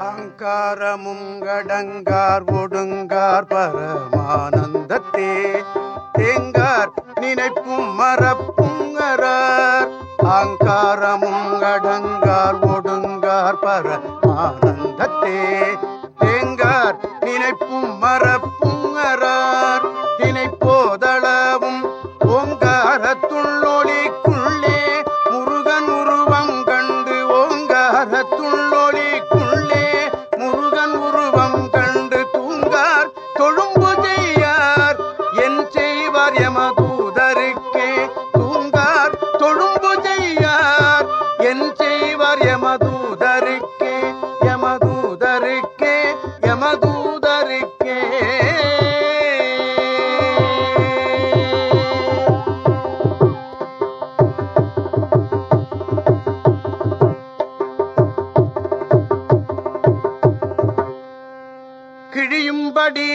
அங்காரமும் கடங்கார் ஒடுங்கார் பரமானந்தத்தே. தேங்கார் நினைப்பும் மரப்புங்கரார் அங்காரமும் கடங்கார் ஒடுங்கார் பரமானந்தத்தே. தேங்கார் நினைப்பும் மரப்புங்கரார் தினைப்போதளவும்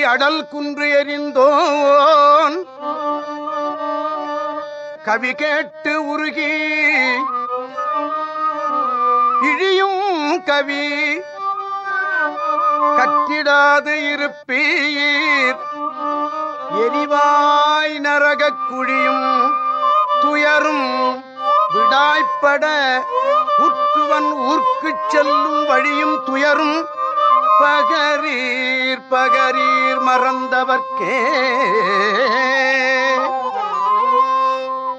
அடல் குன்று எறிந்தோன் கவி கேட்டு உருகி இழியும் கவி கட்டிடாது இருப்பீர். எரிவாய் நரகக் குழியும் துயரும் விடாய்ப்பட உற்றுவன் ஊர்க்குச் செல்லும் வழியும் துயரும் பகரீர் பகரீர் மறந்தவர்க்கே.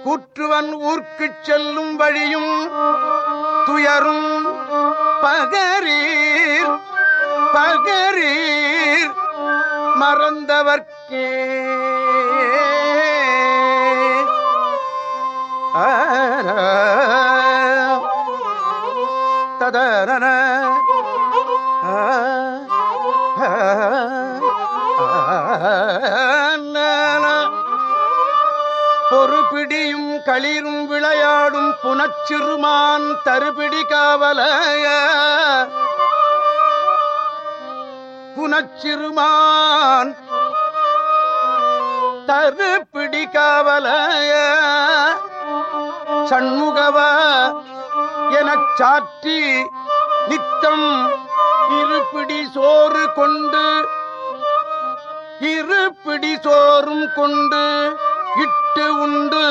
குற்றுவன் ஊர்க்குச் செல்லும் வழியும் துயரும் பகரீர் பகரீர் மறந்தவர்க்கே. ததன களிரும் விளையாடும் புனச்சிறுமான் தருபிடி காவலைய. புனச்சிறுமான் தருப்பிடி காவலைய. சண்முகவ எனச் சாற்றி நித்தம் இருப்பிடி சோறு கொண்டு இருப்பிடி சோறும் கொண்டு இட்டு உண்டு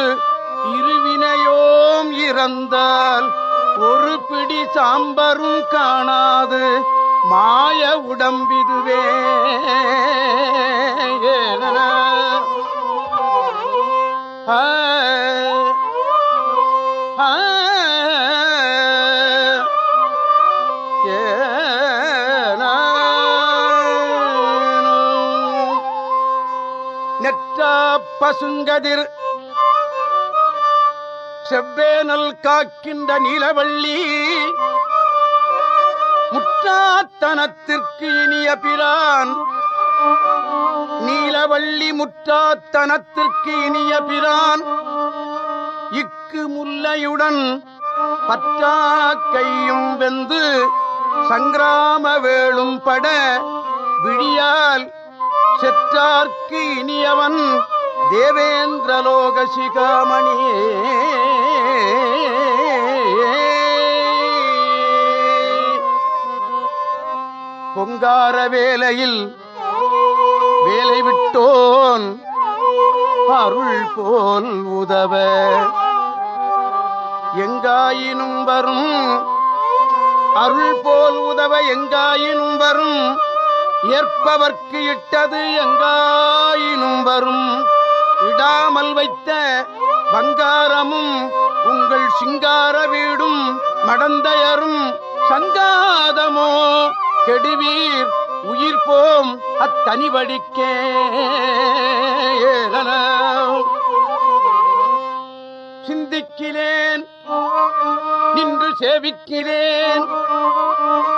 இருவினையோம் இறந்தால் ஒரு பிடி சாம்பரும் காணாது. மாய உடம்பிதுவே. நெற்றா பசுங்கதிர் செவ்வேனல் காக்கின்ற நீலவள்ளி. முற்றாத்தனத்திற்கு இனிய பிரான். நீலவள்ளி முற்றாத்தனத்திற்கு இனிய பிரான். இக்கு முல்லையுடன் பற்றா கையும் வெந்து சங்கிராம வேளும் பட விழியால் செற்றார்க்கு இனியவன் தேவேந்திரலோக சிகாமணியே பொங்கார வேலையில் வேலை விட்டோன். அருள் போல் உதவ. எங்காயினும் வரும். அருள் போல் உதவ எங்காயினும் வரும். ஏற்பவர்க்கு இட்டது எங்காயினும் வரும். இடாமல் வைத்த பங்காரமும் உங்கள் சிங்கார வீடும் மடந்தையரும் சங்காதமோ? கெடுவீர் உயிர் போம் அத்தனிவடிக்கே சிந்திக்கிறேன் நின்று சேவிக்கிறேன்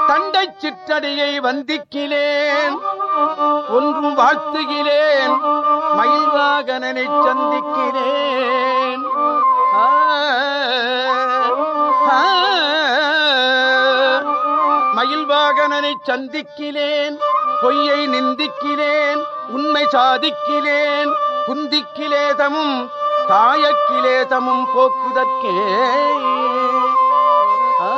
தண்டை சிற்றடியை வந்திக்கிறேன் ஒன்றும் வாழ்த்துகிறேன் மயில்வாகனனை சந்திக்கிறேன். ஆ, ஆ, மயில்வாகனனை சந்திக்கிறேன் பொய்யை நிந்திக்கிறேன் உண்மை சாதிக்கிறேன் குந்திக்கிலேதமும் காயக்கிலேதமும் போக்குதற்கே. ஆ,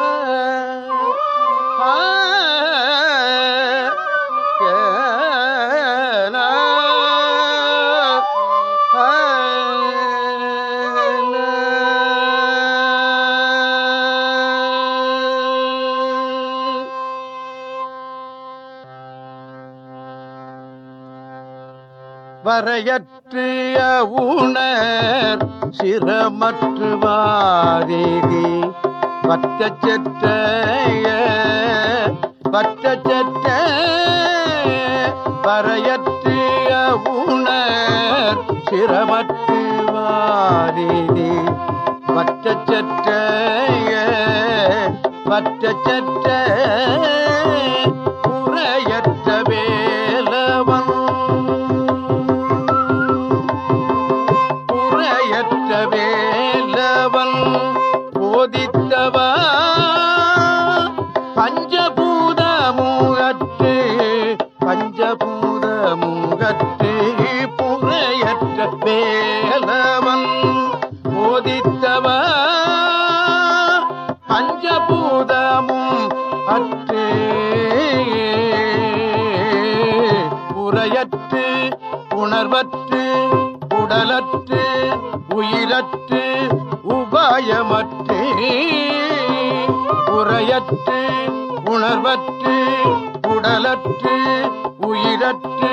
வரையற்று ஊனர் சிரமற்று வாரீதி பற்றச்சற்ற பற்றச்சற்ற வரையற்று ஊனர் சிரமற்று வாரீதி பற்றச்சற்ற பற்றச்சற்ற உரையற்று உணர்வற்று உடலற்று உயிரற்று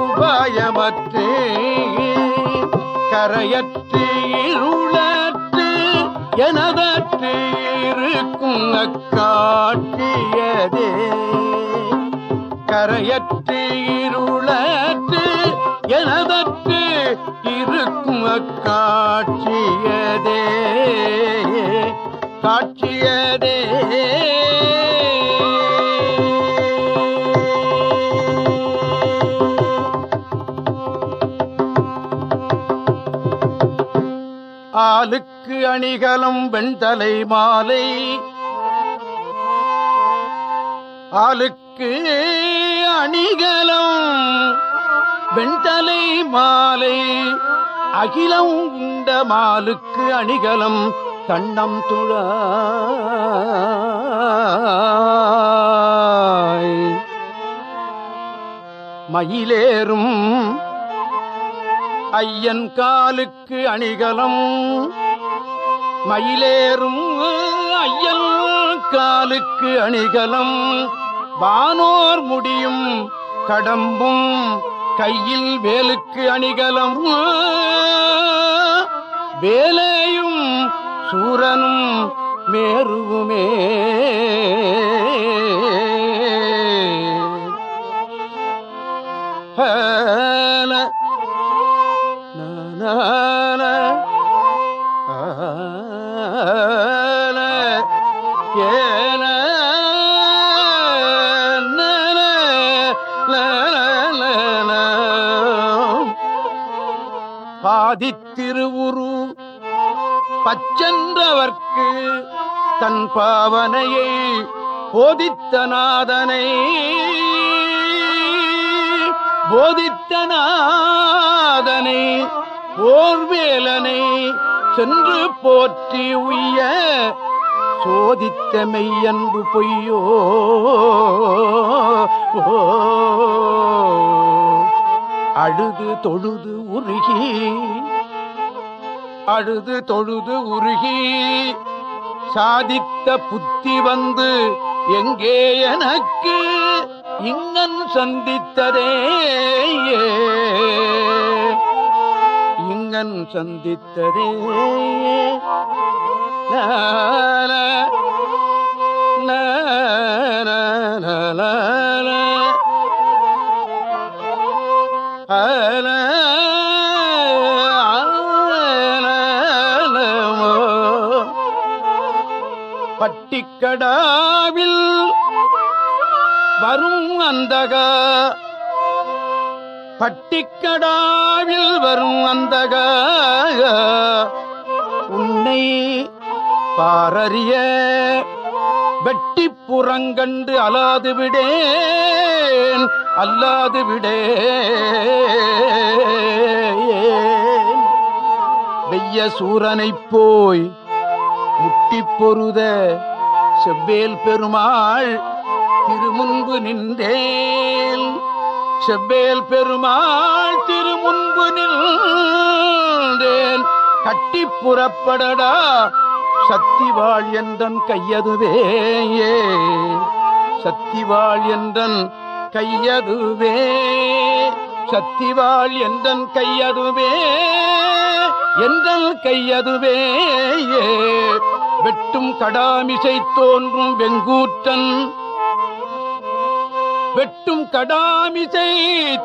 உபாயமற்று கரையற்று இருளற்று எனதற்று இருக்கும் அக்காட்டியதே கரையற்று இருளற்று அணிகலம் வெண்தலை மாலை. ஆளுக்கு அணிகலம் வெண்தலை மாலை. அகிலம் உண்ட மாலுக்கு அணிகலம் கண்ணம் துழ மயிலேறும் ஐயன் காலுக்கு அணிகலம் மயிலேறும் ஐயன் காலுக்கு அணிகலம். வானோர் முடியும் கடம்பும் கையில் வேலுக்கு அணிகலம். வேலையும் சூரனும் மேருவுமே. ஹல தன் பாவனையை போதித்த நாதனை. போதித்த நாதனை போர்வேலனை சென்று போற்றி உய்ய சோதித்த மெய்யன்பு பொய்யோ. அழுது தொழுது உருகி அழுது தொழுது உருகி சாதித்த புத்தி வந்து எங்கே எனக்கு இன்னன் சந்தித்ததே இங்கன் சந்தித்ததே. லால, பட்டிக்கடாவில் வரும் அந்தக. பட்டிக்கடாவில் வரும் அந்தக. உன்னை பாரறிய வெட்டி புறங்கண்டு அலாது விடேன் அல்லாது விடே வெய்ய சூரனைப் போய் முட்டி பொருத செவ்வேல் பெருமாள் திருமுன்பு நின்றேல் செவ்வேல் பெருமாள் திருமுன்பு நின்றேன். கட்டி புறப்படடா சத்திவாள் என்றன் கையதுவே. சத்திவாள் என்றன் கையதுவே. சத்திவாள் என்றன் கையதுவே. எந்தன் கையதுவே வெட்டும் கடாமிசை தோன்றும் வெங்கூற்றன். வெட்டும் கடாமிசை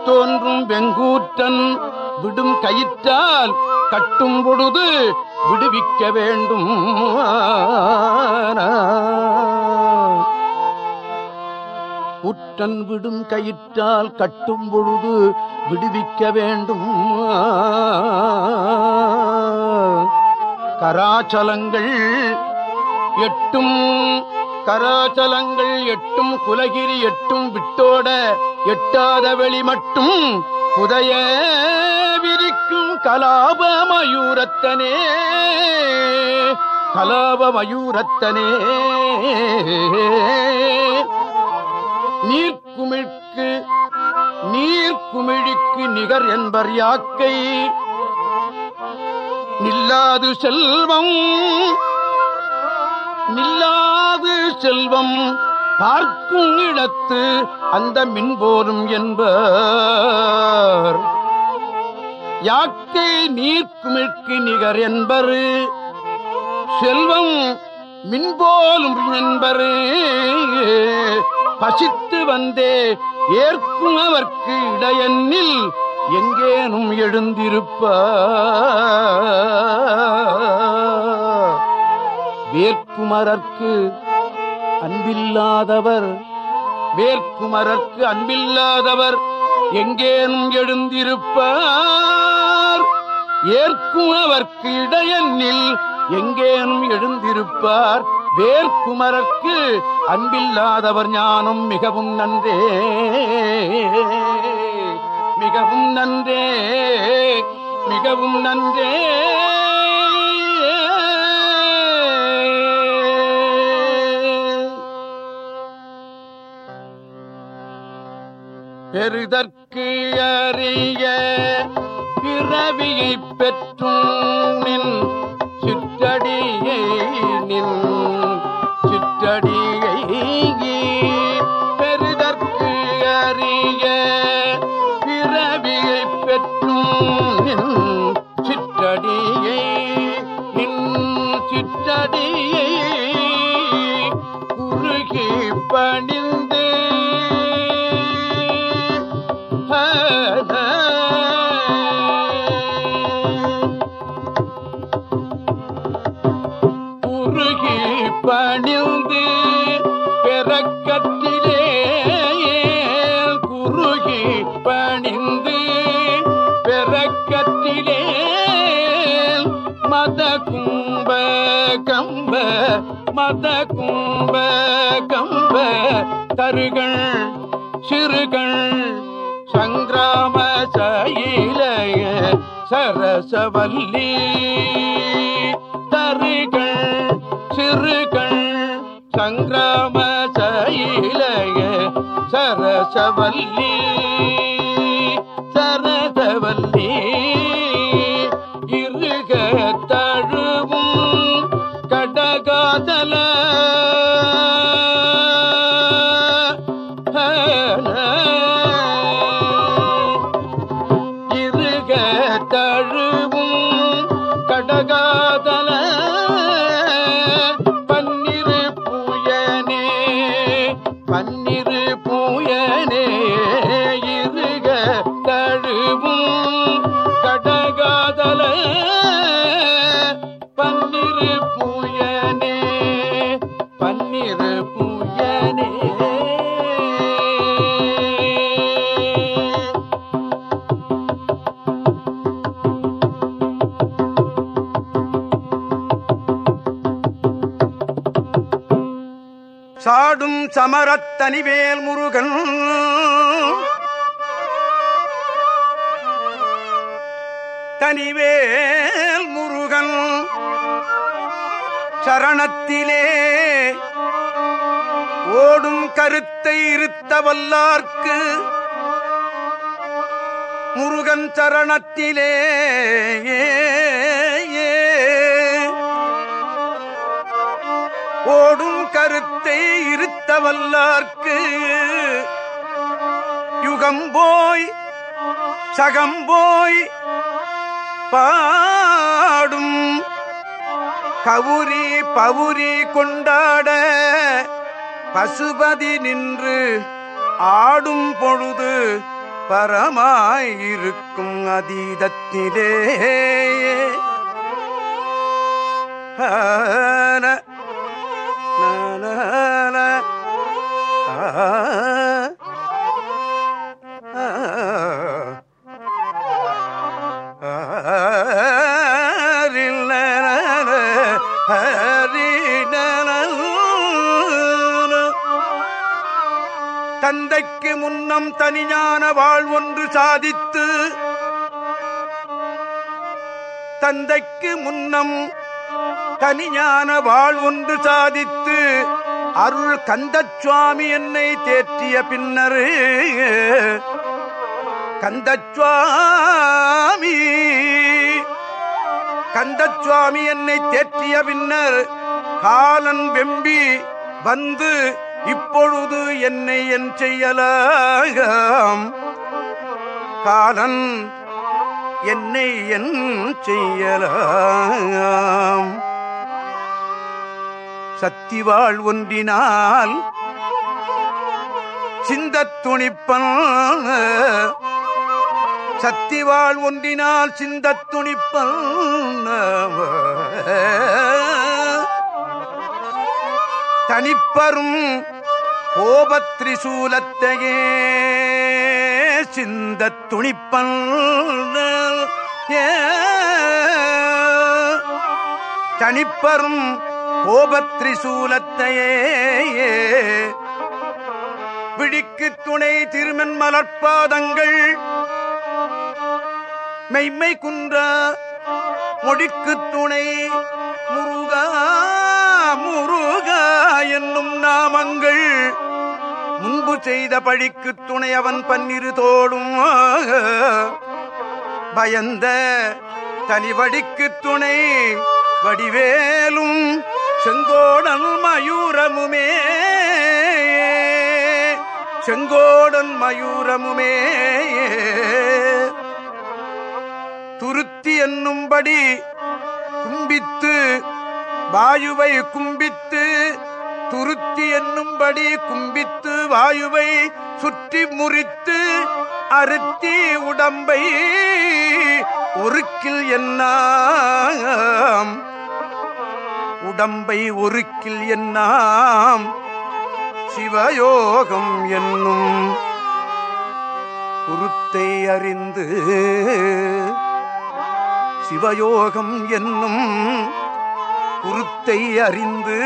தோன்றும் வெங்கூற்றன். விடும் கயிற்றால் கட்டும் பொழுது விடுவிக்க வேண்டும். உற்றன் விடும் கயிற்றால் கட்டும் பொழுது விடுவிக்க வேண்டும். கராச்சலங்கள் எட்டும் கராச்சலங்கள் எட்டும் குலகிரி எட்டும் விட்டோட எட்டாத வெளி மட்டும் புதைய விரிக்கும் கலாப மயூரத்தனே கலாப மயூரத்தனே நீர்க்குமிழ்க்கு நீர்க்குமிழிக்கு நிகர் என்பர் யாக்கை. நில்லாது செல்வம் நில்லாது செல்வம் பார்க்கும் இடத்து அந்த மின்போரும் என்பர். யாக்கை நீர்க்குமிழ்க்கு நிகர் என்பர் செல்வம் மின்போலும் என்பரு. பசித்து வந்தே ஏற்கும் அவர்க்கு இடையன்னில் எங்கேனும் எழுந்திருப்ப வேற்குமரர்க்கு அன்பில்லாதவர் வேற்குமரர்க்கு அன்பில்லாதவர் எங்கேனும் எழுந்திருப்பார். ஏற்கும் அவர்க்கு இடையன்னில் எங்கேனும் எழுந்திருப்பார். வேல்குமரர்க்கு அன்பில்லாதவர் ஞானம் மிகவும் நன்றே. மிகவும் நன்றே. மிகவும் நன்றே. பெருதற்கு அறிய பிறவியை பெற்றும் நின் சுற்றடியை நின் சுற்றடியை குறுகி பணிந்து பெறக்கத்திலே குறுகி பணிந்து பெறக்கத்திலே மத கும்ப கம்ப மத கும்ப கம்ப தருகள் சிறுகள் சங்கிராம சயிலைய சரசவல்லி. சிறுகள் சங்கிராம சயிலய சரசவல்லி சமரத்தனிவேல் முருகன். தனிவேல் முருகன். சரணத்திலே ஓடும் கருத்தை இருத்த வல்லார்க்கு. முருகன் சரணத்திலே ஓடும் கருத்தை இருத்த வல்லார்க்கு யுகம் போய் சகம்போய் பாடும். கவுரி பவுரி கொண்டாட பசுபதி நின்று ஆடும் பொழுது பரமாயிருக்கும் அதீதத்திலே. ஆன, லாலால, தந்தைக்கு முன்னம் தனிஞான வாழ்வொன்று சாதித்து தந்தைக்கு முன்னம் தனிஞான வாழ்வொன்று சாதித்து அருள் கந்தச்சுவாமி என்னை தேற்றிய பின்னர். கந்தச்சுவாமி. கந்தச்சுவாமி என்னை தேற்றிய பின்னர் காலன் வெம்பி வந்து இப்பொழுது என்னை என் செய்யலாம். காலன் என்னை என் செய்யலாம். சத்திவாள் ஒன்றினால் சிந்தத் துணிப்பன். சத்திவாள் ஒன்றினால் சிந்தத் துணிப்பன். தனிப்பரும் கோபத்ரிசூலத்தையே சிந்தத் துணிப்பன். ஏ. தனிப்பரும் கோபத்ரிசூலத்தையே விழிக்கு துணை திருமன் மலர்பாதங்கள் மெய்மை குன்ற மொழிக்கு துணை முருகா முருகா என்னும் நாமங்கள். முன்பு செய்த பழிக்கு துணை அவன் பன்னிரு தோடும் பயந்த தனி வடிக்கு துணை வடிவேலும் செங்கோடன் மயூரமுமே. செங்கோடன் மயூரமுமே. துருத்தி என்னும்படி கும்பித்து வாயுவை கும்பித்து துருத்தி என்னும்படி கும்பித்து வாயுவை சுற்றி முறித்து அறுத்தி உடம்பை ஒருக்கில் என்னாம் உடம்பை ஒருக்கில் என்னாம் சிவயோகம் என்னும் குருத்தை அறிந்து சிவயோகம் என்னும் குருத்தை அறிந்து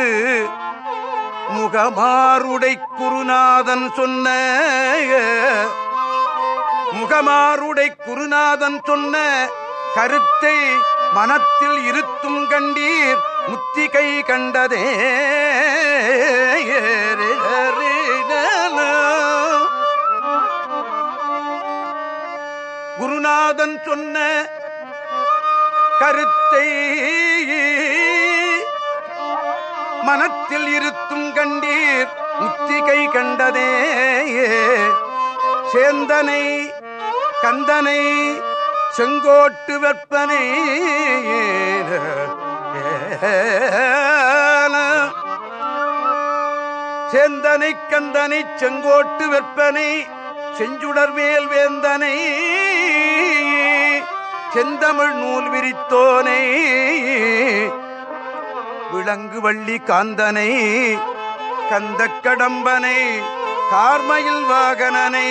முகமாருடை குருநாதன் சொன்ன முகமாருடை குருநாதன் சொன்ன கருத்தை மனத்தில் இருத்தும் கண்டீர் முத்திகை கண்டதே குருநாதன் சொன்ன கருத்தை மனத்தில் இருத்தும் கண்டீர் முத்திகை கண்டதே சேந்தனை கந்தனை செங்கோட்டு வெப்பனை சேந்தனை கந்தனை செங்கோட்டு வெப்பனை செஞ்சுடர் மேல் வேந்தனை செந்தமிழ் நூல் விரித்தோனை விளங்கு வள்ளி காந்தனை கந்த கடம்பனை கார்மயில் வாகனனை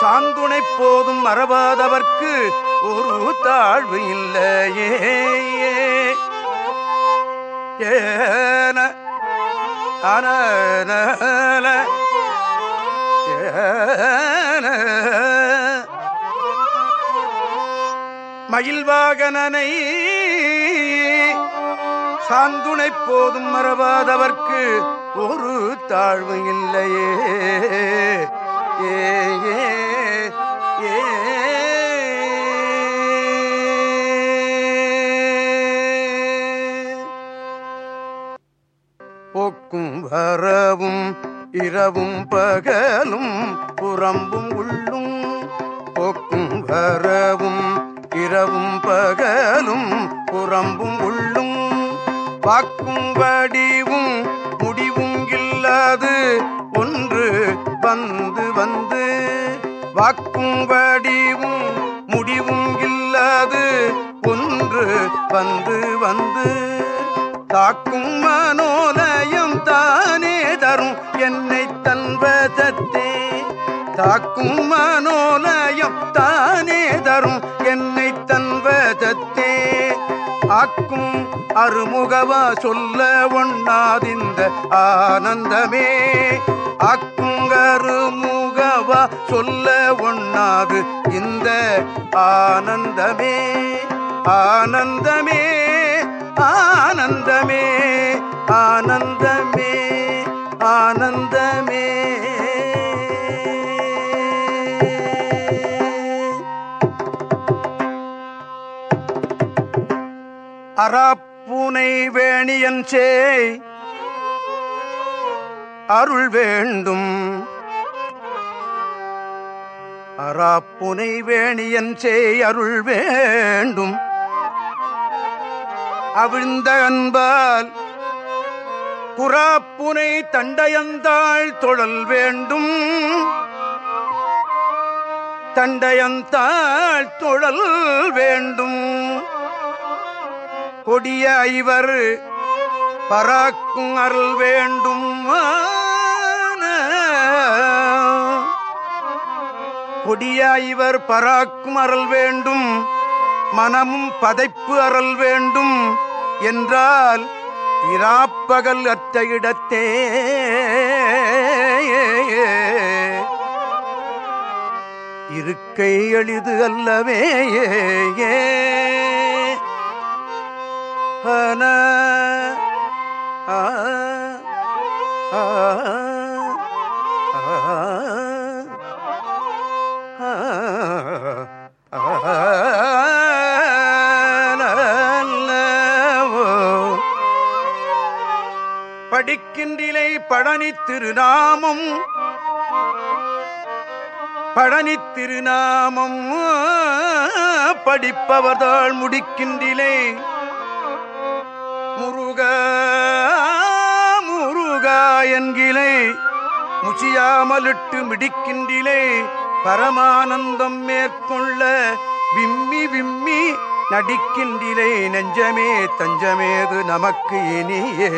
சாந்துணை போதும் மறவாதவர்க்கு ஒரு தாழ்வு இல்லையே. ஏன அனல ஏன. சாந்துணை போதும் மறவாதவர்க்கு ஒரு தாழ்வு இல்லையே. ஏ ஏ, இரவும் பகலும் புறம்பும் உள்ளும் போக்கும் வரவும் இரவும் பகலும் புறம்பும் உள்ளும். வாக்கும் வடிவும் முடிவும் இல்லாது ஒன்று வந்து வந்து. வாக்கும் வடிவும் முடிவும் இல்லாது ஒன்று வந்து வந்து. தாக்கும் மனோலயம் தாக்கும் மனோலயம் தானே தரும் என்னை தன்வதத்தே ஆக்கும் அருமுகவா சொல்ல ஒண்ணாதிந்த ஆனந்தமே. அக்குங்கருமுகவா சொல்ல ஒண்ணாது இந்த ஆனந்தமே. ஆனந்தமே ஆனந்தமே ஆனந்தமே ஆனந்தமே. அறாப்புனை வேணியன் சேய். அருள் வேண்டும். அறாப்புனை வேணியன் சேய் அருள் வேண்டும். அவிழ்ந்த அன்பால் குறாப்புனை தண்டயந்தாள் தொழல் வேண்டும். தண்டயந்தாள் தொழல் வேண்டும். கொடிய ஐவர் பராக்கும் அருள் வேண்டும். கொடிய ஐவர் பராக்கும் அருள் வேண்டும். மனமும் பதைப்பு அருள் வேண்டும். என்றால் இராப்பகல் அற்ற இடத்தே. இருக்கை எளிது அல்லவே. ஏ ஹன படிக்கின்றிலை பழனி திருநாமம் பழனி திருநாமம் படிப்பவர்தாள் முடிக்கின்றிலே என்கிலை முச்சியாமலிட்டு மிடிக்கின்றிலே பரமானந்தம் மேற்கொள்ள விம்மி விம்மி நடிக்கின்றிலே நெஞ்சமே தஞ்சமேது நமக்கு இனியே.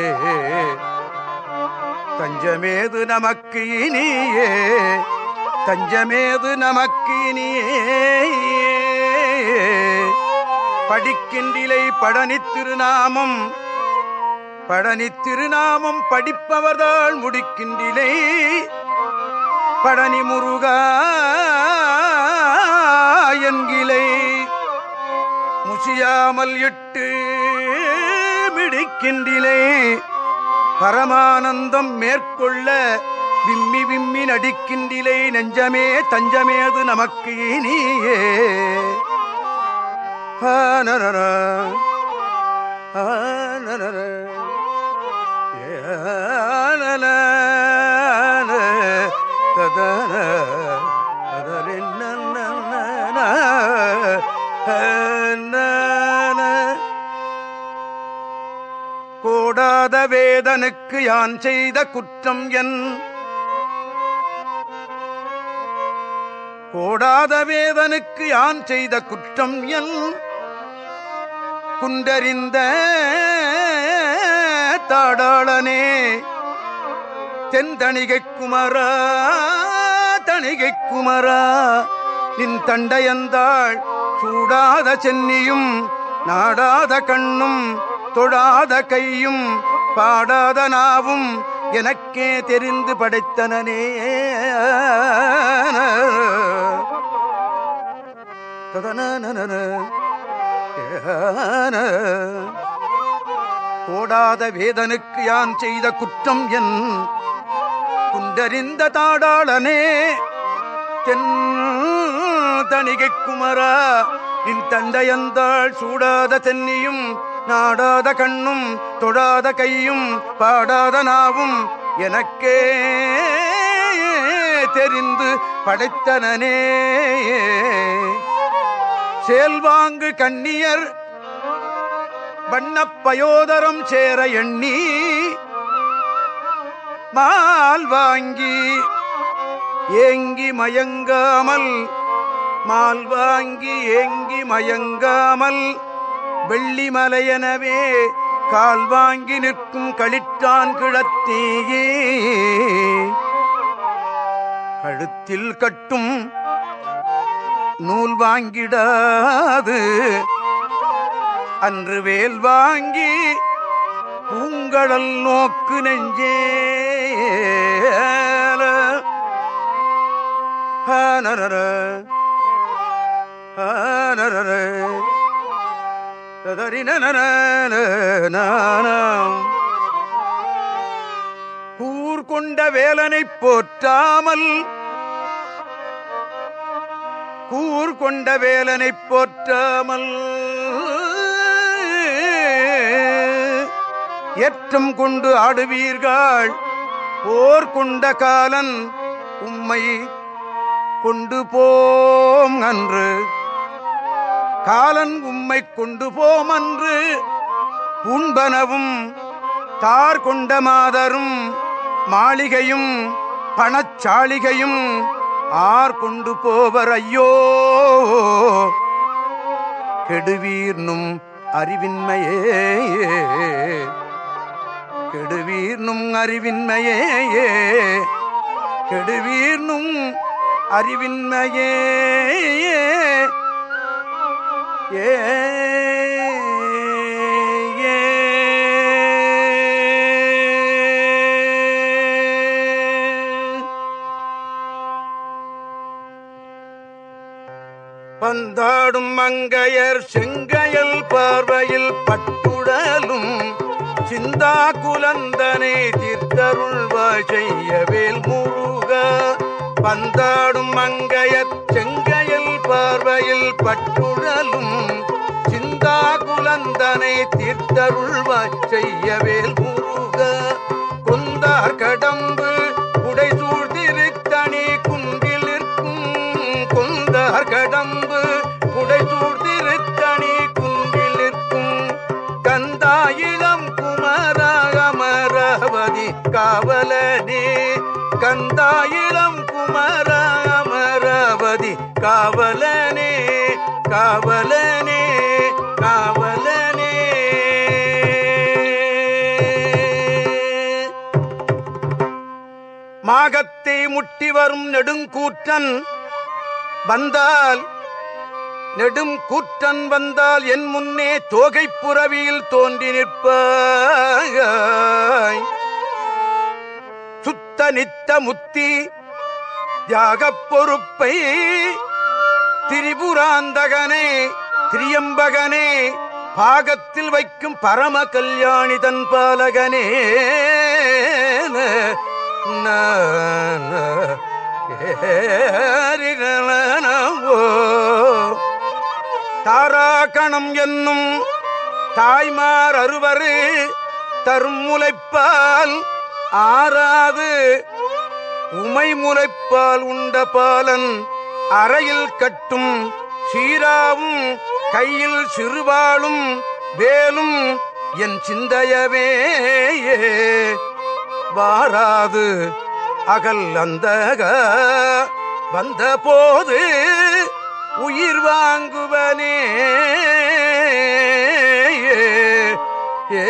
தஞ்சமேது நமக்கு இனியே. தஞ்சமேது நமக்கு இனியே. படிக்கின்றிலை பழனி திருநாமம் பழனி திருநாமம் படிப்பவர்தாள் முடிக்கின்றிலே. பழனி முருகா என்கிலை. முசியாமல் இட்டு மிடிக்கின்றிலே. பரமானந்தம் மேற்கொள்ள விம்மி விம்மி நடிக்கின்றிலே. நெஞ்சமே தஞ்சமேது நமக்கு இனியே. ஆனனர, ஆனனர, கூடாத வேதனுக்கு யான் செய்த குற்றம் என்? கோடாத வேதனுக்கு யான் செய்த குற்றம் என்? குண்டறிந்த தாடாளனே தென்தணிகை குமரா தணிகை குமரா நின் தண்டையந்தாள் சூடாத சென்னியும் நாடாத கண்ணும் தொழாத கையும் பாடாத நாவும் எனக்கே தெரிந்து படைத்தனனே ததனனன. ஏன. கோடாத வேதனுக்கு யான் செய்த குற்றம் என் குண்டறிந்த தாடாளனே தென் தணிகை குமரா நின் தந்தையந்தாள் சூடாத தென்னியும் நாடாத கண்ணும் தொழாத கையும் பாடாத நாவும் எனக்கே தெரிந்து படைத்தனே சேல்வாங்கு கண்ணியர் வண்ணப்பயோதரம் சேர எண்ணி மால் வாங்கி ஏங்கி மயங்காமல் மால் வாங்கி ஏங்கி மயங்காமல் வெள்ளிமலையனவே கால் வாங்கி நிற்கும் களிற்றான் கிழத்தீயே. கழுத்தில் கட்டும் நூல் வாங்கிடாது அன்று வேல் வாங்கி பூங்கடல் நோக்கு நெஞ்சே. ஹனரர, ஹனரர, கூர் கொண்ட வேலனை போற்றாமல் கூர் கொண்ட வேலனை போற்றாமல் ஏற்றம் கொண்டு ஆடுவீர்கள். போர் கொண்ட காலன் உம்மை கொண்டு போம் அன்று. காலன் உம்மை கொண்டு போம் அன்று. உண்பனவும் தார் கொண்ட மாதரும் மாளிகையும் பணச்சாளிகையும் ஆர் கொண்டு போவர் ஐயோ. கெடுவீர்னும் அறிவின்மையே. கெடுவீர்னும் அறிவின்மையே கெடுவீர்னும் அறிவின்மையே ஏ பந்தாடும் மங்கையர் செங்கையல் பார்வையில் பட்டுடலும் சிந்தா குலந்தனை தீர்த்தருள்வாய் செய்யவேல் முருக பந்தாடும் மங்கையர் செங்கையில் பார்வையில் பட்டுழலும் சிந்தா குலந்தனை தீர்த்தருள்வாய் செய்யவேல் முருக குந்தார் கடம்பு காவலனே காவலனே காவலனே. மாகத்தை முட்டி வரும் நெடுங்கூற்றன் வந்தால் நெடும் கூற்றன் வந்தால் என் முன்னே தோகைப் புறவியில் தோன்றி நிற்பாய். சுத்த நித்த முத்தி தியாகப் பொறுப்பை திரிபுராந்தகனே திரியம்பகனே பாகத்தில் வைக்கும் பரம கல்யாணி தன் பாலகனே. தாராகணம் என்னும் தாய்மார் அறுவரு தரும் முளைப்பால் ஆறாது. உமை முளைப்பால் உண்ட பாலன் அறையில் கட்டும் சீராவும் கையில் சிறுவாளும் வேலும் என் சிந்தையவே வாராது அகல் அந்த வந்த போது உயிர் வாங்குவனே ஏ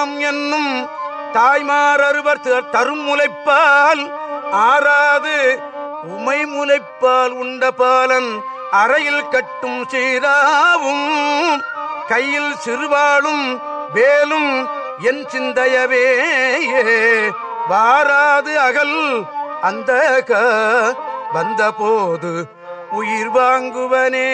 தாராகணம் என்னும் தாய்மார் அறுவர் தரும் முளைப்பால் ஆறாது. உமை முளைப்பால் உண்ட பாலன் அறையில் கட்டும் சீராவும் கையில் சிறுவாளும் வேலும் என் சிந்தையவே வாராது அகல் அந்த வந்தபோது உயிர் வாங்குவனே.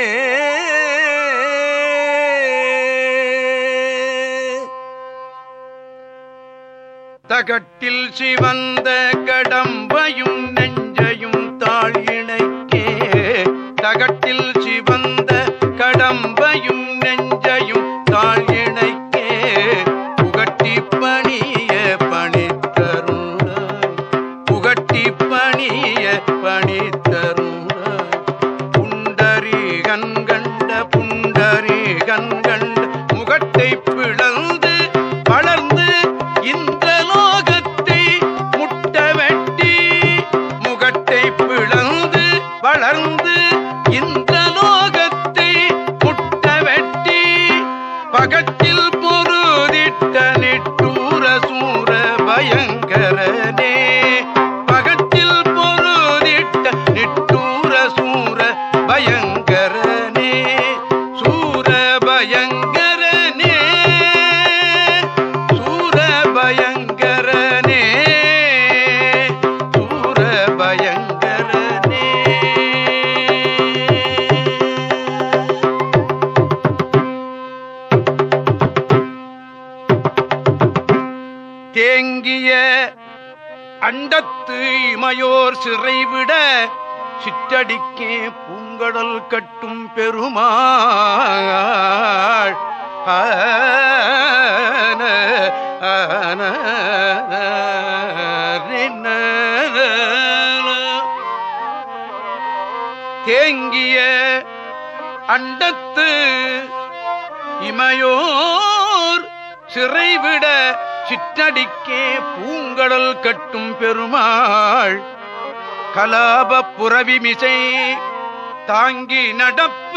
தகட்டில் சிவந்த கடம்பையும் நெஞ்சையும் தாழ் இணைக்கே. தகட்டில் சிவந்த கடம்பையும் அடிக்கே பூங்கடல் கட்டும் பெருமாள். தேங்கிய அண்டத்து இமையோர் சிறைவிட சிற்றடிக்கே பூங்கடல் கட்டும் பெருமாள். கலாப புறவிமிசை தாங்கி நடப்ப.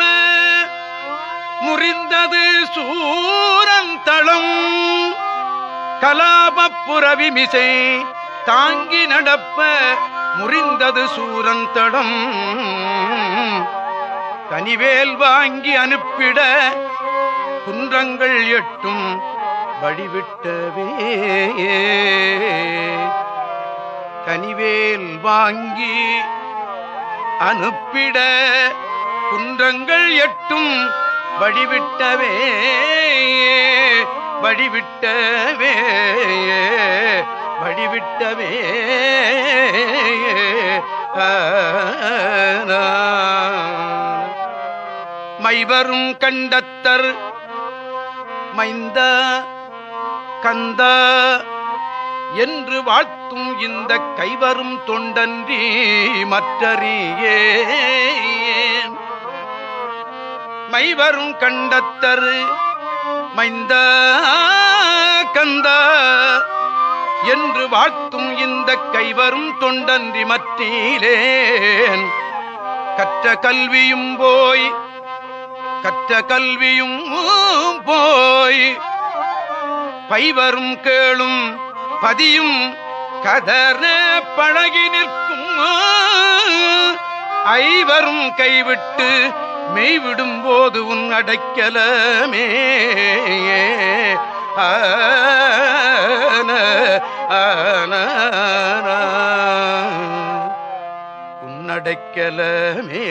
முறிந்தது சூரந்தளம் கலாப புறவிமிசை தாங்கி நடப்ப. முறிந்தது சூரந்தடம் தனிவேல் வாங்கி அனுப்பிட குன்றங்கள் எட்டும் வழிவிட்டவே. கனிவேல் வாங்கி அனுப்பிட குன்றங்கள் எட்டும் வழிவிட்டவே வழிவிட்டவே வழிவிட்டவே. மைவரும் கண்டத்தர் மைந்த கந்த என்று வாழ்த்தும் இந்த கைவரும் தொண்டன்றி மற்றறியே. மைவரும் கண்டத்தரு மைந்த கந்த என்று வாழ்த்தும் இந்த கைவரும் தொண்டன்றி மற்றீலேன் கற்ற கல்வியும் போய் கற்ற கல்வியும் போய் பைவரும் கேளும் பதியும் கதற பழகி நிற்கும். ஐவரும் கைவிட்டு மெய்விடும் போது உன் அடைக்கலமே. உன்னடைக்கலமே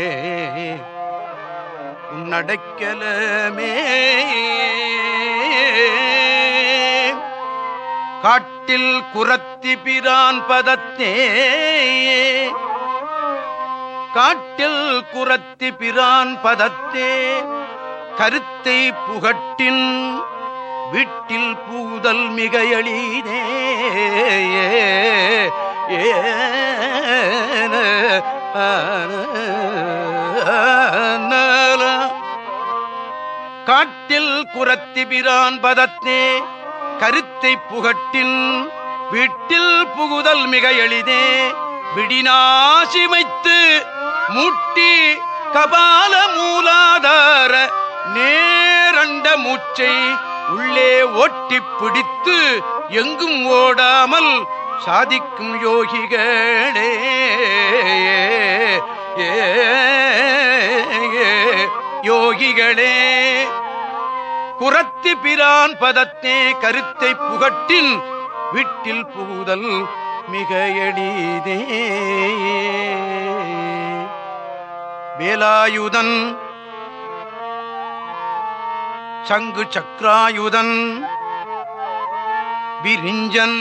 உன்னடைக்கலமே காட்டில் குரத்தி பிரான் பதத்தே காட்டில் குரத்தி பிரான் பதத்தே கருத்தை புகட்டின் வீட்டில் பூதல் மிக எளிதே ஏன, காட்டில் குரத்தி பிரான் பதத்தே கருத்தை புகட்டின் வீட்டில் புகுதல் மிக எளிதே. விடினாசிமைத்து முட்டி கபால மூலாதார நேரண்ட மூச்சை உள்ளே ஓட்டிப் பிடித்து எங்கும் ஓடாமல் சாதிக்கும் யோகிகளே. ஏ, யோகிகளே. குரத்தி பிரான் பதத்தே கருத்தை புகட்டின் விட்டில் புகுதல் மிக எளிதே. வேலாயுதன் சங்கு சக்ராயுதன் விரிஞ்சன்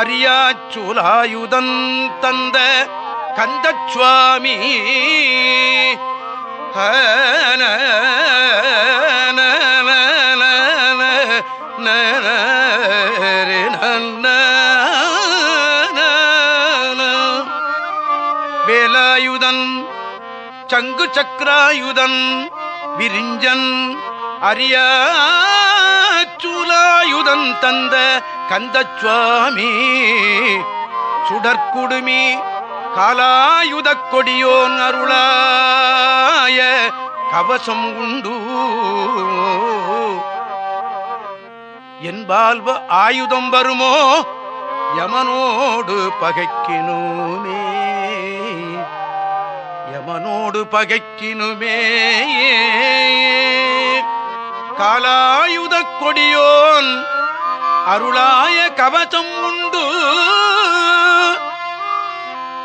அரியாச்சூலாயுதன் தந்த கந்தச்சுவாமி ஹன, வேலாயுதன் சங்கு சக்கராயுதன் விரிஞ்சன் அரியாச்சுலாயுதன் தந்த கந்தச்சுவாமி சுடற்குடுமி காலாயுத கொடியோன் அருளாய கவசம் உண்டு. என்பால் ஆயுதம் வருமோ? யமனோடு பகைக்கினுமே. யமனோடு பகைக்கினுமே. காலாயுத கொடியோன் அருளாய கவசம் உண்டு.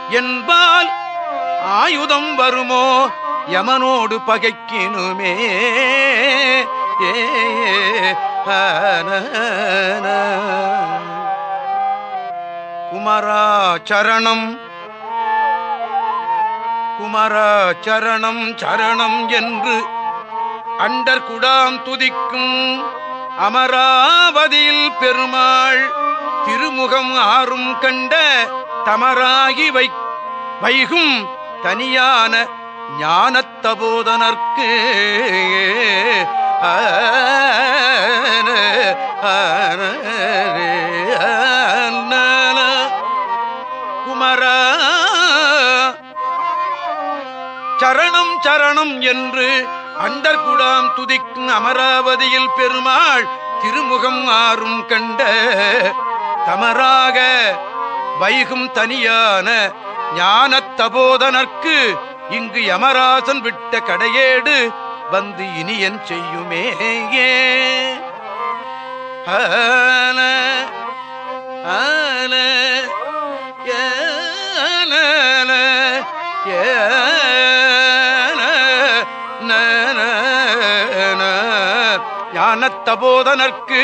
என்பால் ஆயுதம் வருமோ? யமனோடு பகைக்கினுமே. ஏ, குமராச்சரணம் குமரா சரணம் சரணம் சரணம் என்று அண்டர் குடாம் துதிக்கும் அமராவதியில் பெருமாள் திருமுகம் ஆறும் கண்ட தமராகி வை வைகும் தனியான ஞானத்தபோதனர்க்கு குமர குமரா சரணம் சரணம் என்று அண்டர்குடாம் துதிக்கும் அமராவதியில் பெருமாள் திருமுகம் ஆறும் கண்ட தமராக வைகும் தனியான ஞானத் தபோதனர்க்கு இங்கு யமராசன் விட்ட கடையேடு வந்து இனியன் செய்யுமே ஆன, ஆன, ஞானத்தபோதனர்க்கு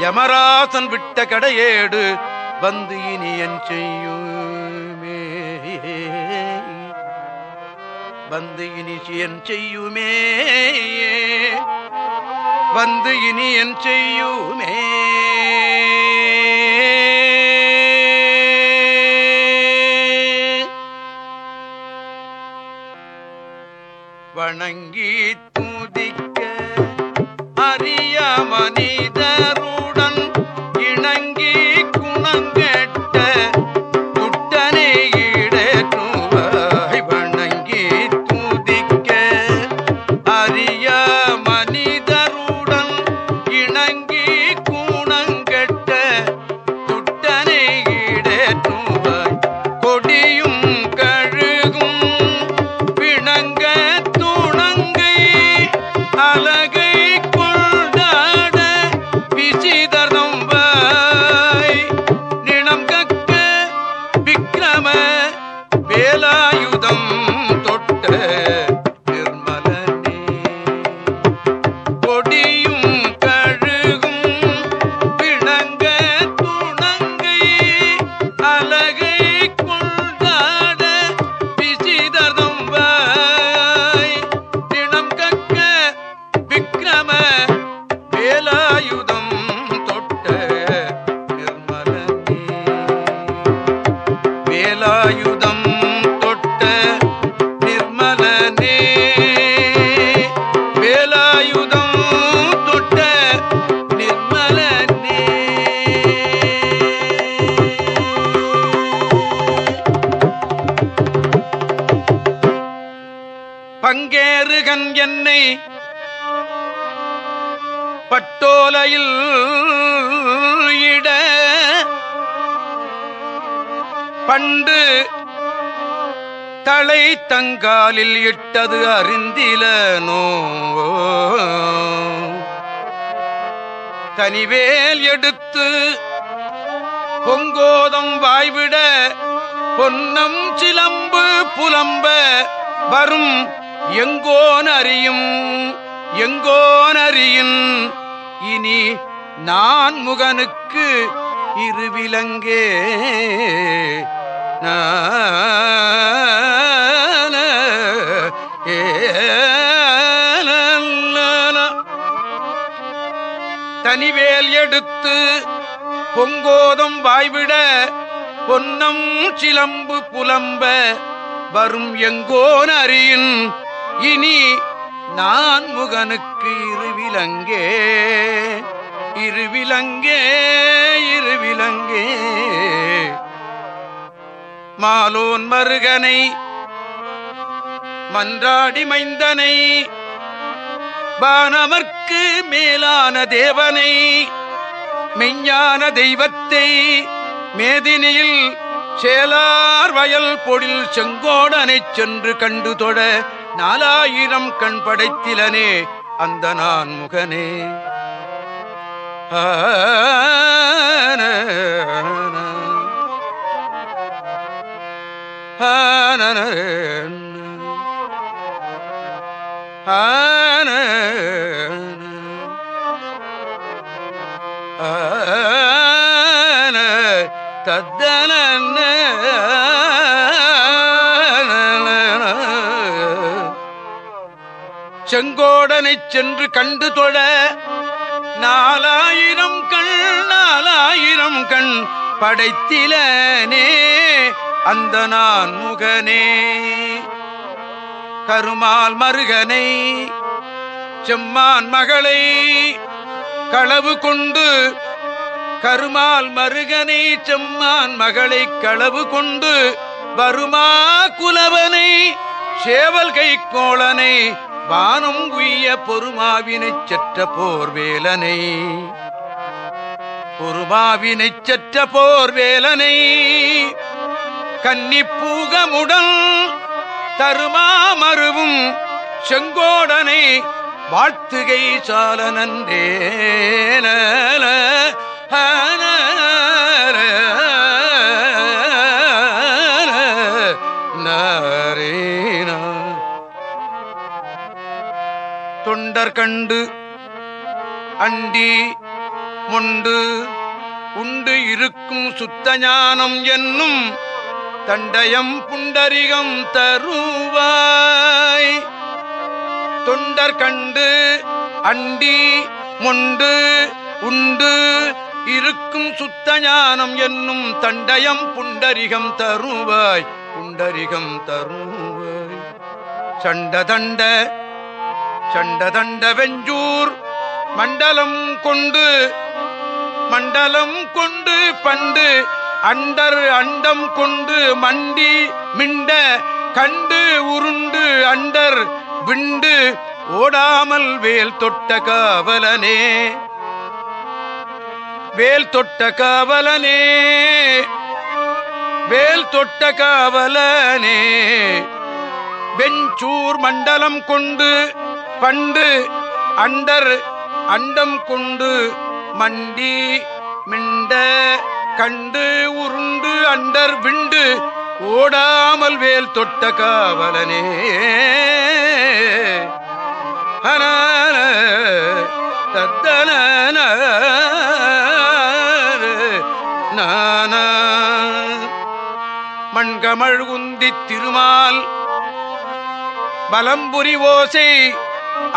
யமராசன் விட்ட கடையேடு வந்து இனியன் செய்யும் வந்து இனி என் செய்யுமே. வந்து இனி என் செய்யுமே. வணங்கி துதிக்க பங்கேறுகன் என்னை பட்டோலையில் இட பண்டு தலை தங்காலில் இட்டது அறிந்திலனோ தனிவேல் எடுத்து பொங்கோதம் வாய்விட பொன்னம் சிலம்பு புலம்ப வரும் எங்கோன் அறியும் எங்கோன் அறியின் இனி நான் முகனுக்கு இருவிலங்கே. தனிவேல் எடுத்து பொங்கோதம் வாய்விட பொன்னம் சிலம்பு புலம்ப வரும் எங்கோன் அறியின் இனி நான் முகனுக்கு இருவிலங்கே இருவிலங்கே இருவிலங்கே. மாலோன் மருகனை மன்றாடி மைந்தனை வானமர்க்கு மேலான தேவனை மெஞ்ஞான தெய்வத்தை மேதினியில் சேலார் வயல் பொழில் செங்கோடனைச் சென்று கண்டு தொட நாலாயிரம் கண் படைத்திலனே அந்த நான் முகனே ஆன ஆன தத்தன செங்கோடனைச் சென்று கண்டு தொழ. நாலாயிரம் கண் நாலாயிரம் கண் படைத்திலனே. அந்த நான் முகனே. கருமால் மருகனை செம்மான் மகளை களவு கொண்டு கருமால் மருகனை செம்மான் மகளை களவு கொண்டு வருமா குலவனை? சேவல் கை கோளனை வானம் உய்ய பொறுமாவினைச் செற்ற போர்வேலனை. பொறுமாவினைச் செற்ற போர்வேலனை கன்னிப்பூகமுடன் தருமாமருவும் செங்கோடனை வாழ்த்துகை சால நன்றே தொண்டர் கண்டு அண்டி மொண்டு உண்டு இருக்கும் சுத்த ஞானம் என்னும் தண்டயம் புண்டரிகம் தருவாய். தொண்டர் கண்டு அண்டி மொண்டு உண்டு இருக்கும் சுத்த ஞானம் என்னும் தண்டயம் புண்டரிகம் தருவாய் புண்டரிகம் தருவாய். சண்ட தண்ட சண்ட தண்ட வெஞ்சூர் மண்டலம் கொண்டு மண்டலம் கொண்டு பண்டு அண்டர் அண்டம் கொண்டு மண்டி மிண்ட கண்டு உருண்டு அண்டர் விண்டு ஓடாமல் வேல் தொட்ட காவலனே. வேல் தொட்ட காவலனே வேல் தொட்ட காவலனே. வெஞ்சூர் மண்டலம் கொண்டு பண்டு அண்டர் அண்டம் கொண்டு மண்டி மிண்ட கண்டு உருண்டு அண்டர் விண்டு ஓடாமல் வேல் தொட்ட காவலனே. ஹனன தத்தன நான மண்கமழ் உந்தி திருமால். பலம்புரி ஓசை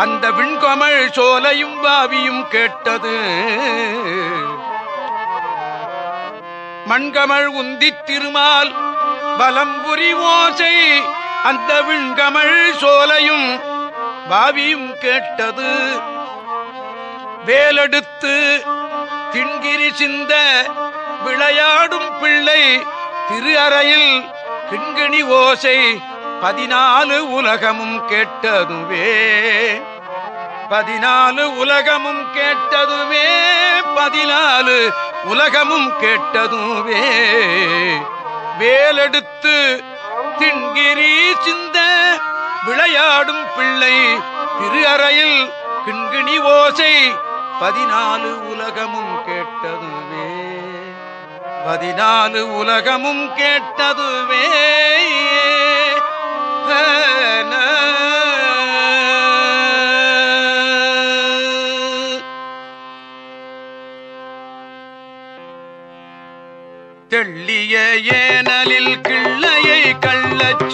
அந்த விண்கமழ் சோலையும் பாவியும் கேட்டது. மண்கமழ் உந்தி திருமால் பலம்புரி ஓசை அந்த விண்கமழ் சோலையும் பாவியும் கேட்டது. வேலெடுத்து திண்கிரி சிந்த விளையாடும் பிள்ளை திரு அறையில் கிண்கிணி ஓசை பதினாலு உலகமும் கேட்டதுவே பதினாலு உலகமும் கேட்டதுவே பதினாலு உலகமும் கேட்டதுவே வேலெடுத்து திண்கிரி சிந்த விளையாடும் பிள்ளை திரு அறையில் கிண்கிணி ஓசை பதினாலு உலகமும் கேட்டதும். பதினாலு உலகமும் கேட்டதுவே. தெள்ளிய ஏனலில் கிள்ளையை கள்ளச்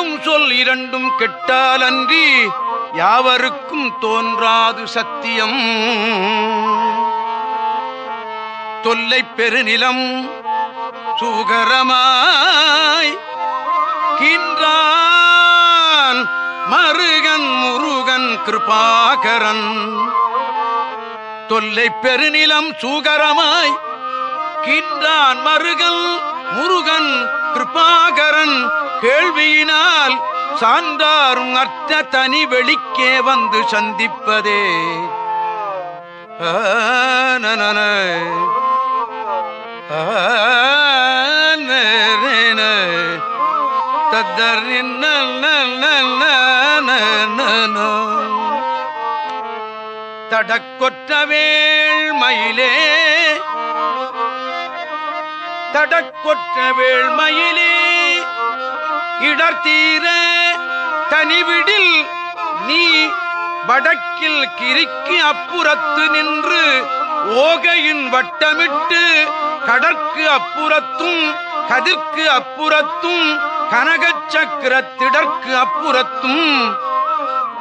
என்னும் சொல் இரண்டும் கெட்டாலன்றி யாவருக்கும் தோன்றாது சத்தியம். தொல்லை பெருநிலம் சுகரமாய் கின்றான் மருகன் முருகன் கிருபாகரன். தொல்லை பெருநிலம் சூகரமாய் கின்றான் மருகன் முருகன் கிருபாகரன். கேள்வியினால் சான்றாரும் அர்த்த தனி வெளிக்கே வந்து சந்திப்பதே ஆனன. தடக்கொற்றவேள் மயிலே தடக்கொற்றவேள் மயிலே இடர்த்தீர தனிவிடில் நீ வடக்கில் கிரிக்கு அப்புறத்து நின்று ஓகையின் வட்டமிட்டு கடற்கு அப்புறத்தும் கதிர்க்கு அப்புறத்தும் கனகச் சக்கரத்திடற்கு அப்புறத்தும்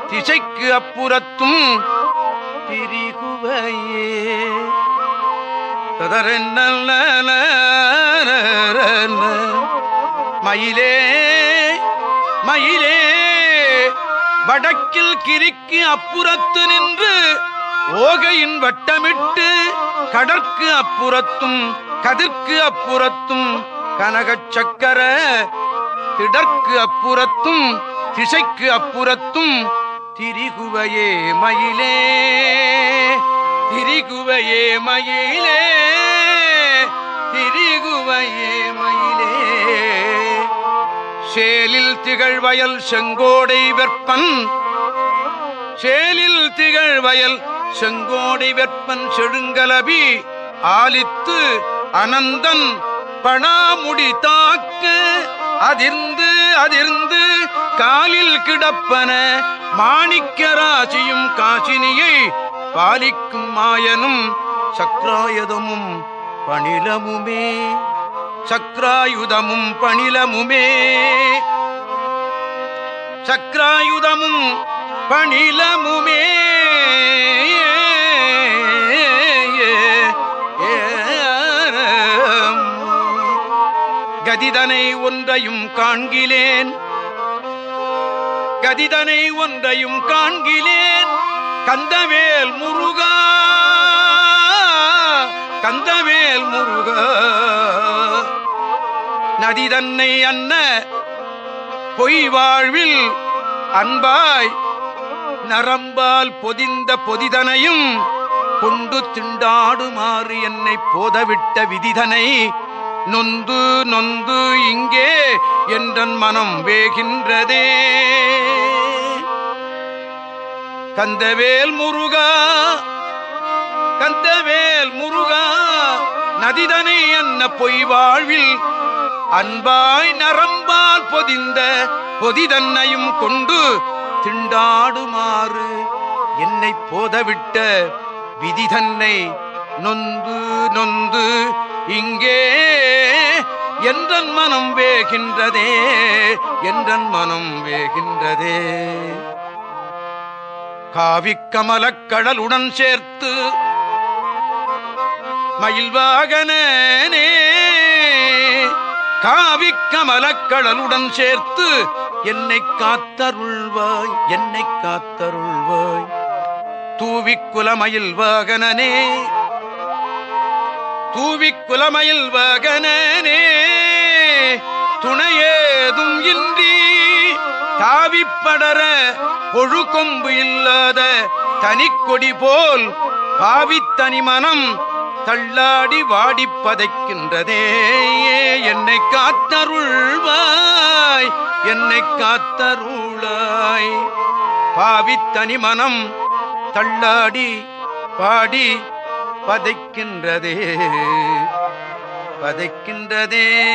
திசைக்கு அப்புறத்தும் திரிகுவையே ததரென்ன மயிலே மயிலே. வடக்கில் கிரிக்கு அப்புறத்து நின்று ஓகையின் வட்டமிட்டு கடற்கு அப்புறத்தும் கதிர்க்கு அப்புறத்தும் கனகச் சக்கர திடற்கு அப்புறத்தும் திசைக்கு அப்புறத்தும் திரிகுவையே மயிலே திரிகுவையே மயிலே திரிகுவையே சேலில் திகழ் வயல் செங்கோடை வெப்பன் சேலில் திகழ் வயல் செங்கோடை வெப்பன் செழுங்கலபி ஆலித்து அனந்தன் பணாமுடி தாக்க. அதிர்ந்து அதிர்ந்து காலில் கிடப்பன மாணிக்க ராசியும் காசினியை பாலிக்கும் மாயனும் சக்ராயுதமும் பணிலமுமே. சக்ராயுதமும் பணிலமுமே. சக்ராயுதமும் பணிலமுமே. கதிதனை ஒன்றையும் காண்கிலேன். கதிதனை ஒன்றையும் காண்கிலேன். கந்தவேல் முருகா. கந்தவேல் முருகா. நதி தன்னை அன்ன பொய் வாழ்வில் அன்பாய் நரம்பால் பொதிந்த பொதிதனையும் கொண்டு திண்டாடுமாறு என்னை போதவிட்ட விதிதனை நொந்து நொந்து இங்கே என்றன் மனம் வேகின்றதே. கந்தவேல் முருகா கந்தவேல் முருகா நதிதனை என்ன பொய் வாழ்வில் அன்பாய் நரம்பால் பொதிந்த பொதிதன்னையும் கொண்டு திண்டாடுமாறு என்னை போதவிட்ட விதிதன்னை நொந்து நொந்து இங்கே என்றன் மனம் வேகின்றதே என்றன் மனம் வேகின்றதே. காவிக்கமலக்கடலுடன் சேர்த்து மயில்வாகனே காவிக் கமலக் சேர்த்து என்னை காத்தருள்வாய் என்னை காத்தருள்வாய். தூவிக்குலமயில் வாகனனே தூவிக் வாகனனே துணையேதும் இன்றி காவிப்படர கொழு இல்லாத தனிக்கொடி போல் பாவித்தனி மனம் தள்ளாடி வாடிப் பதைக்கின்றதே. என்னை காத்தருள்வாய் என்னை காத்தருளாய். பாவித்தனி மனம் தள்ளாடி பாடி பதைக்கின்றதே. பதைக்கின்றதே.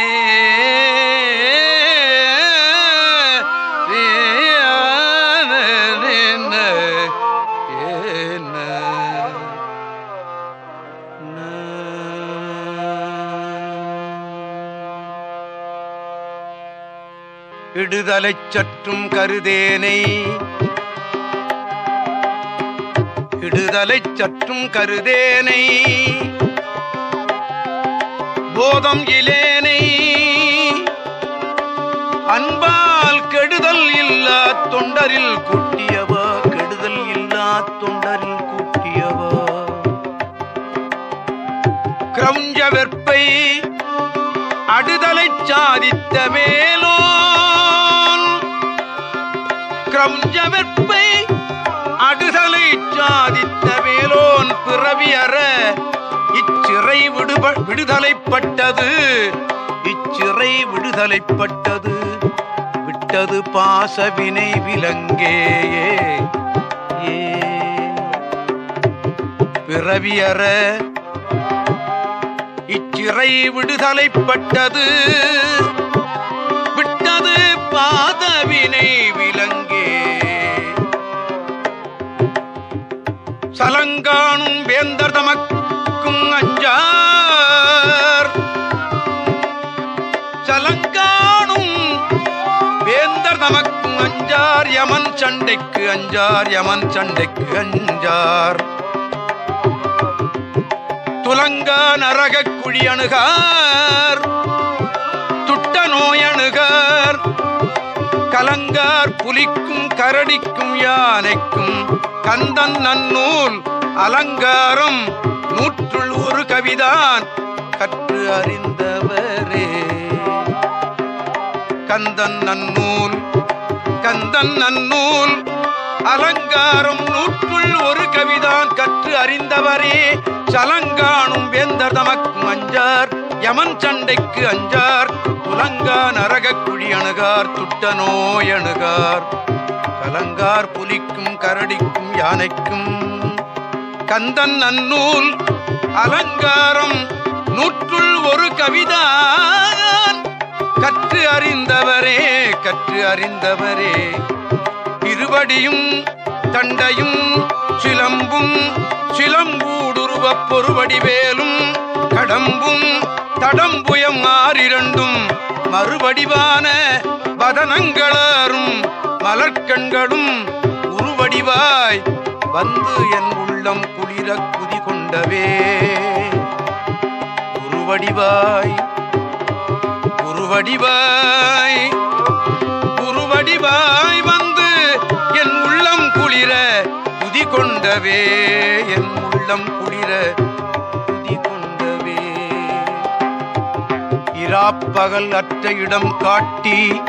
இடுதலைச் சற்றும் கருதேனை. இடுதலைச் சற்றும் கருதேனை. போதம் இலேனை. அன்பால் கெடுதல் இல்லா தொண்டரில் கூட்டியவா? கெடுதல் இல்லா தொண்டரில் கூட்டியவா? கிரௌஞ்ச வெற்பை அடுதலை சாதித்த மேலோ கிரௌஞ்ச அடுதலை சாதித்த மேலோன் பிறவியற இச்சிறை விடுப விடுதலைப்பட்டது. இச்சிறை விடுதலைப்பட்டது. விட்டது பாசவினை விலங்கேயே. ஏ. பிறவியற இச்சிறை விடுதலைப்பட்டது. விட்டது பாதவினை விலங்கே. சலங்காணும் வேந்தர் தமக்கும் அஞ்சார். சலங்காணும் வேந்தர் தமக்கும் அஞ்சார். யமன் சண்டைக்கு அஞ்சார் யமன் சண்டைக்கு அஞ்சார். துலங்கா நரகக் குழி அணுகார். துட்ட நோய் கலங்கார் புலிக்கும் கரடிக்கும் யானைக்கும் கந்தன் நன்னூல் அலங்காரம் நூற்றுள் ஒரு கவிதான் கற்று அறிந்தவரே. கந்தன் நன்னூல் கந்தன் நன்னூல் அலங்காரம் நூற்றுள் ஒரு கவிதான் கற்று அறிந்தவரே. சலங்கானும் வேந்தர் தமக்கும் அஞ்சார் யமன் சண்டைக்கு அஞ்சார் துலங்கா நரகக் குழி அணுகார் துட்ட நோய் அணுகார். கலங்கார் புலிக்கும் கரடிக்கும் யானைக்கும் கந்தன் நன்னூல் அலங்காரம் நூற்றுள் ஒரு கவிதான். கற்று அறிந்தவரே கற்று அறிந்தவரே இருவடியும் தண்டையும் சிலம்பும் சிலம்பூடுருவப் பொறுவடிவேலும் கடம்பும் தடம்புயம் ஆறிரண்டும் மறுவடிவான வதனங்களரும் மலர்கண்களும் உருவடிவாய் வந்து என் உள்ளம் குளிர குதி கொண்டவே. உருவடிவாய் உருவடிவாய் உருவடிவாய் வந்து என் உள்ளம் குளிர குதி கொண்டவே. என் உள்ளம் குளிர இராப்பகல் அற்ற இடம் காட்டி.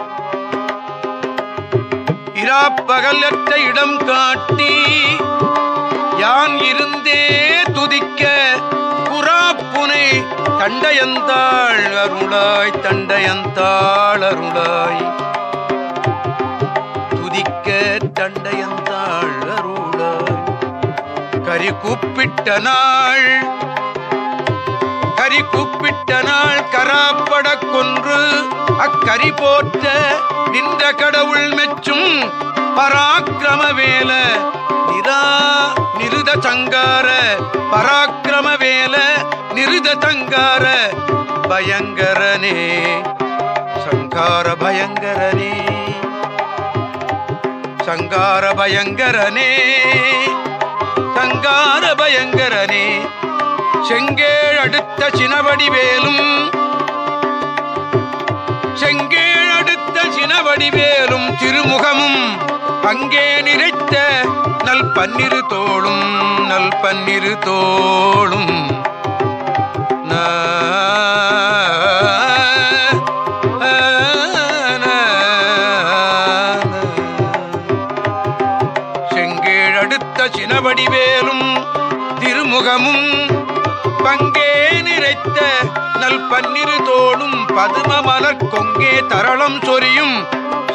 இராப்பகல் அற்ற இடம் காட்டி. யான் இருந்தே துதிக்க புறாப்புனை தண்டயந்தாள் அருளாய் தண்டயந்தாள் அருளாய். துதிக்க தண்டயந்தாள் அருளாய். கறி கூப்பிட்ட நாள் கரி கூப்பிட்ட நாள் கராப்பட கொன்று அக்கரி போற்ற நின்ற கடவுள் மெச்சும் பராக்கிரம வேல. நிரா நிருத சங்கார பராக்கிரம வேல நிருத சங்கார பயங்கரனே. சங்கார பயங்கரனே. சங்கார பயங்கரனே. சங்கார பயங்கரனே. செங்கேழ் அடுத்த சினவடி வேலும். செங்கேழ் அடுத்த சினவடி வேலும் திருமுகமும். அங்கே நிறைத்த நல் பன்னிரு தோளும் நல் பன்னிரு தோளும். நான் பன்னிரு தோளும் பதும மலர் கொங்கே தரளம் சொரியும்.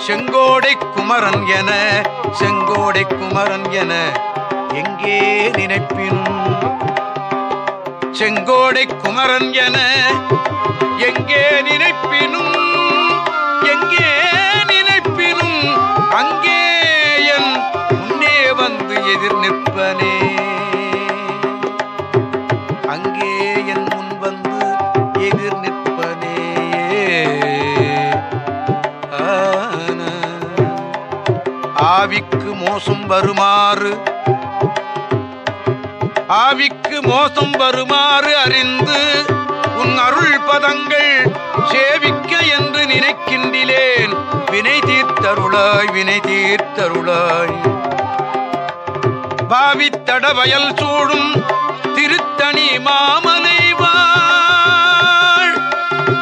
செங்கோடை குமரன் என செங்கோடை குமரன் என எங்கே நினைப்பினும். செங்கோடை குமரன் என எங்கே நினைப்பினும். எங்கே நினைப்பினும். அங்கே என் முன்னே வந்து எதிர் நிற்பனே. மோசம் வருமாறு. ஆவிக்கு மோசம் வருமாறு அறிந்து உன் அருள் பதங்கள் சேவிக்க என்று நினைக்கின்றேன். வினை தீர்த்தருளாய் வினை தீர்த்தருளாய். பாவித்தட வயல் சூடும் திருத்தணி மாமலை வாழ்.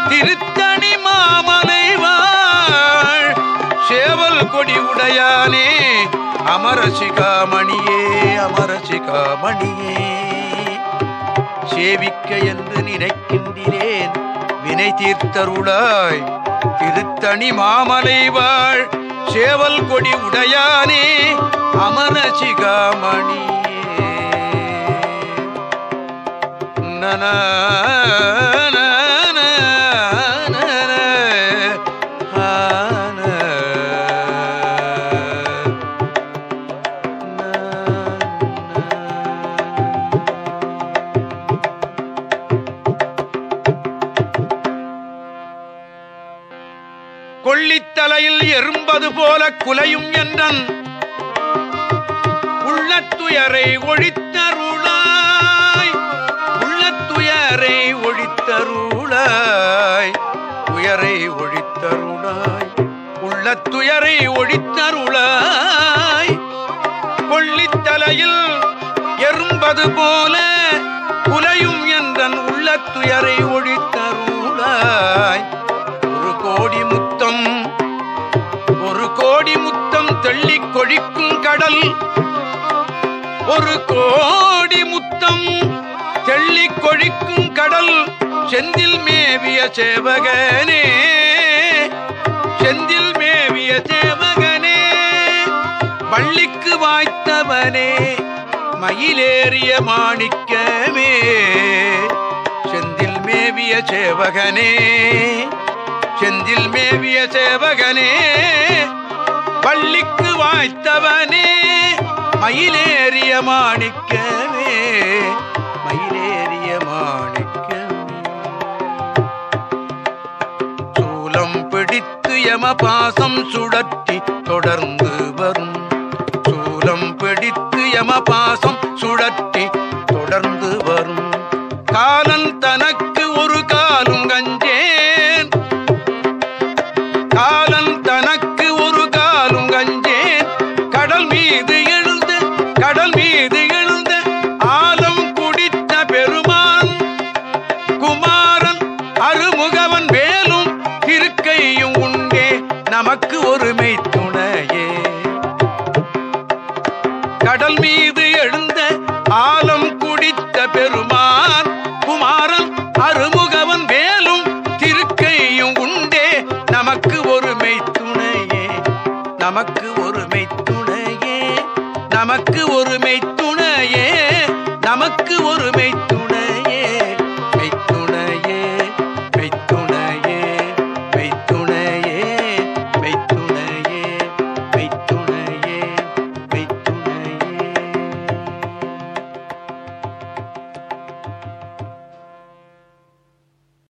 திருத்தணி மாமலை வாழ். சேவல் கொடி உடையானே அமரசிகாமணியே அமரசிகாமணியே. சேவிக்க என்று நினைக்கின்றேன் வினை தீர்த்தருளாய். திருத்தணி மாமலை வாழ் சேவல் கொடி உடையானே அமரசிகாமணியே. நன போல குலையும் என்றன். உள்ளத்துயரை ஒழித்தருளாய். உள்ளத்துயரை ஒழித்தருளாய். உயரை ஒழித்தருளாய். உள்ளத்துயரை ஒழித்தருளாய். கொள்ளித்தலையில் எறும்பது போல குலையும் என்றன். உள்ளத்துயரை ஒழித்தருளாய். ஒரு கோடி முத்தம் முத்தம் கொழிக்கும் கடல். ஒரு கோடி முத்தம் தெள்ளிக் கொழிக்கும் கடல். செந்தில் மேவிய சேவகனே செந்தில் மேவிய சேவகனே பள்ளிக்கு வாய்த்தவனே மயிலேறிய மாணிக்கமே செந்தில் மேவிய சேவகனே செந்தில் மேவிய சேவகனே. பள்ளிக்கு வாய்த்தவனே மயிலேறிய மாணிக்கமே மயிலேறிய மாணிக்கமே. சூலம் பிடித்து யம பாசம் சுழற்றி தொடர்ந்து வரும். சூலம் பிடித்து யம பாசம் சுழற்றி நமக்கு ஒருமை துணையே நமக்கு ஒருமை